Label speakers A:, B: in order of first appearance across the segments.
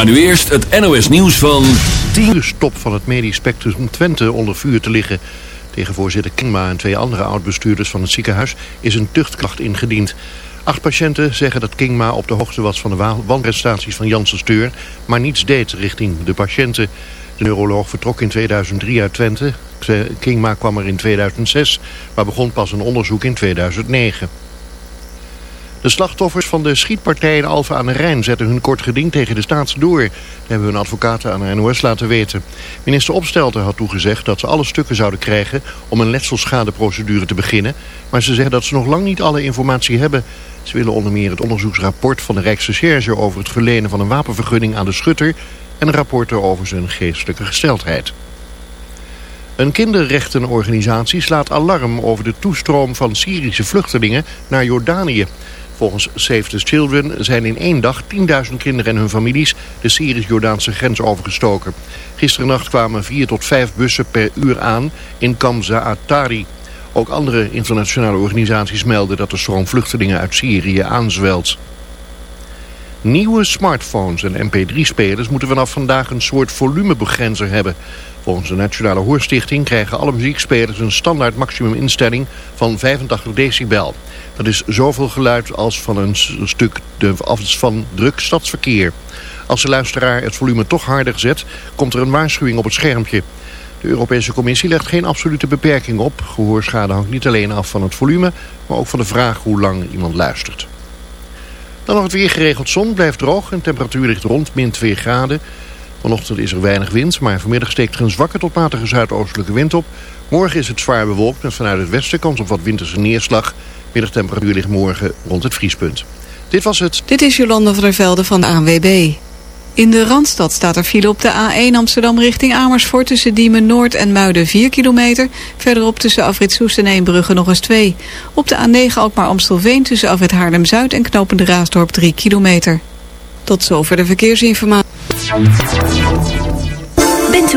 A: Maar nu eerst het NOS nieuws van 10
B: uur stop van het medisch spectrum Twente onder vuur te liggen. Tegen voorzitter Kingma en twee andere oud-bestuurders van het ziekenhuis is een tuchtklacht ingediend. Acht patiënten zeggen dat Kingma op de hoogte was van de wanprestaties van Janssen Steur, maar niets deed richting de patiënten. De neuroloog vertrok in 2003 uit Twente. Kingma kwam er in 2006, maar begon pas een onderzoek in 2009. De slachtoffers van de schietpartij in Alphen aan de Rijn zetten hun kort geding tegen de staats door. Dat hebben hun advocaten aan de NOS laten weten. Minister Opstelten had toegezegd dat ze alle stukken zouden krijgen om een letselschadeprocedure te beginnen. Maar ze zeggen dat ze nog lang niet alle informatie hebben. Ze willen onder meer het onderzoeksrapport van de Rijksrecherche over het verlenen van een wapenvergunning aan de schutter en een rapport over zijn geestelijke gesteldheid. Een kinderrechtenorganisatie slaat alarm over de toestroom van Syrische vluchtelingen naar Jordanië. Volgens Save the Children zijn in één dag 10.000 kinderen en hun families de Syrisch-Jordaanse grens overgestoken. Gisterennacht kwamen vier tot vijf bussen per uur aan in Kamza Atari. Ook andere internationale organisaties melden dat de stroom vluchtelingen uit Syrië aanzwelt. Nieuwe smartphones en mp3-spelers moeten vanaf vandaag een soort volumebegrenzer hebben. Volgens de Nationale Hoorstichting krijgen alle muziekspelers een standaard maximuminstelling van 85 decibel. Dat is zoveel geluid als van een stuk de, van druk stadsverkeer. Als de luisteraar het volume toch harder zet, komt er een waarschuwing op het schermpje. De Europese Commissie legt geen absolute beperking op. Gehoorschade hangt niet alleen af van het volume, maar ook van de vraag hoe lang iemand luistert. Dan nog het weer geregeld zon, blijft droog en temperatuur ligt rond min 2 graden. Vanochtend is er weinig wind, maar vanmiddag steekt er een zwakke tot matige zuidoostelijke wind op. Morgen is het zwaar bewolkt met vanuit het westen kans op wat winterse neerslag. Middagtemperatuur ligt morgen rond het vriespunt. Dit was het.
C: Dit is Jolanda van der Velde van de ANWB. In de Randstad staat er file op de A1 Amsterdam richting Amersfoort... tussen Diemen Noord en Muiden 4 kilometer. Verderop tussen Afrit Soest en Eembrugge nog eens 2. Op de A9 Alkmaar Amstelveen tussen Afrit Haarlem-Zuid... en Knopende Raasdorp 3 kilometer. Tot zover de verkeersinformatie.
D: Bent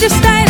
E: voor de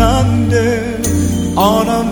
F: Under on a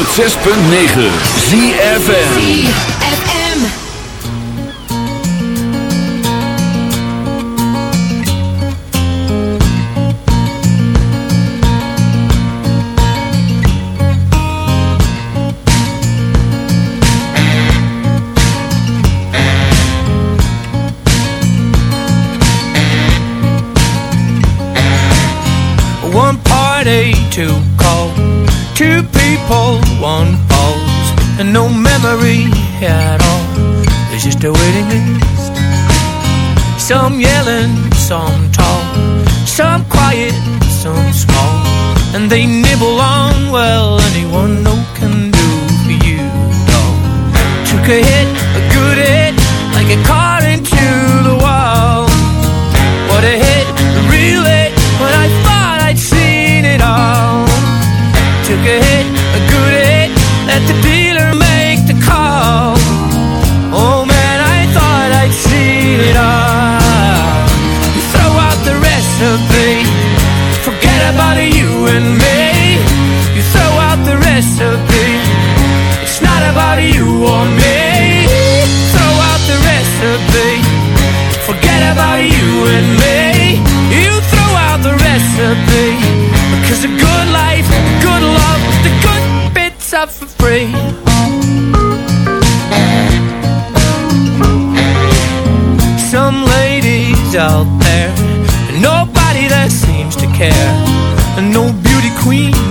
G: 106.9 ZFN and no memory at all. There's just a waiting list. Some yelling, some tall, some quiet, some small, and they nibble on well anyone no can do for you, dog. Took a hit, a good hit, and me. You throw out the recipe, it's not about you or me. Throw out the recipe. Forget about you and me. You throw out the recipe. Because the good life, the good love, the good bits are for free. Some ladies out there, nobody that seems to care. And no beauty queens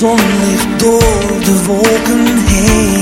H: kwam zonlicht door de wolken heen.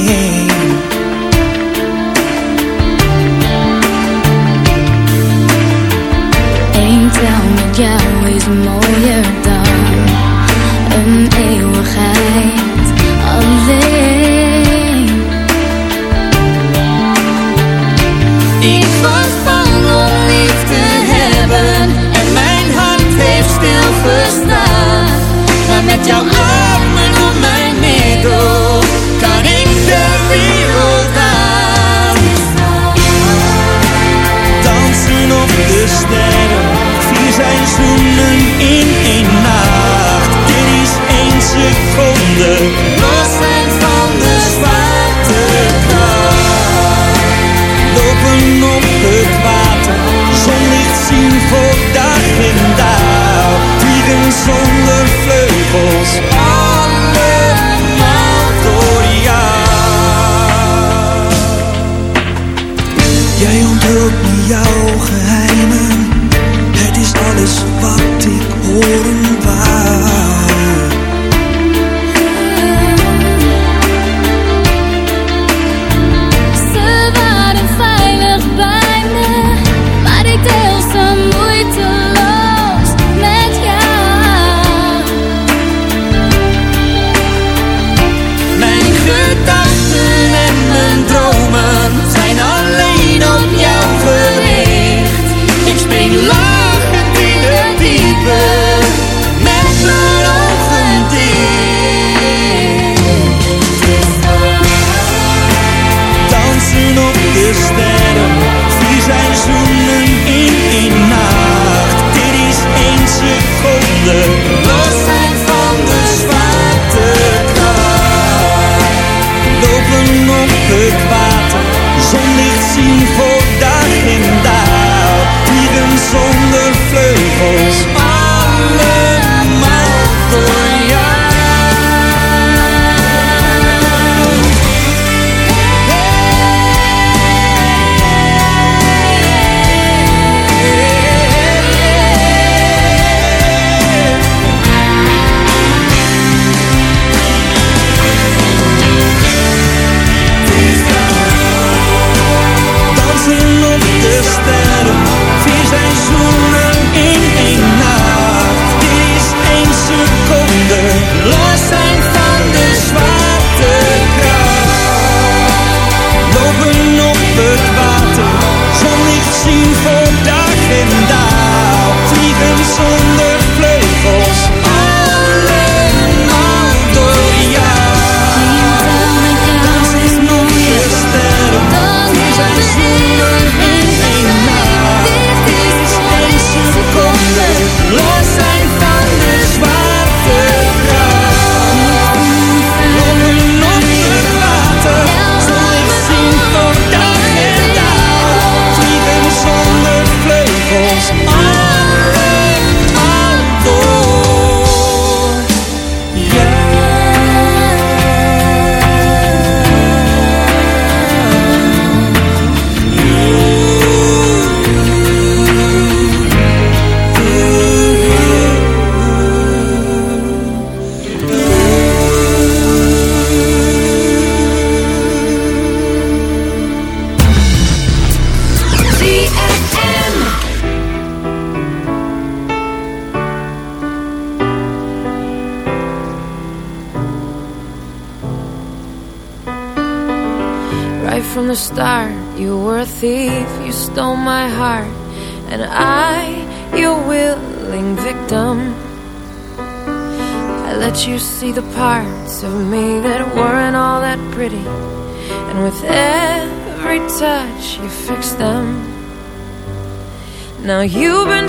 G: You've been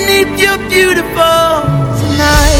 I: beneath your beautiful tonight?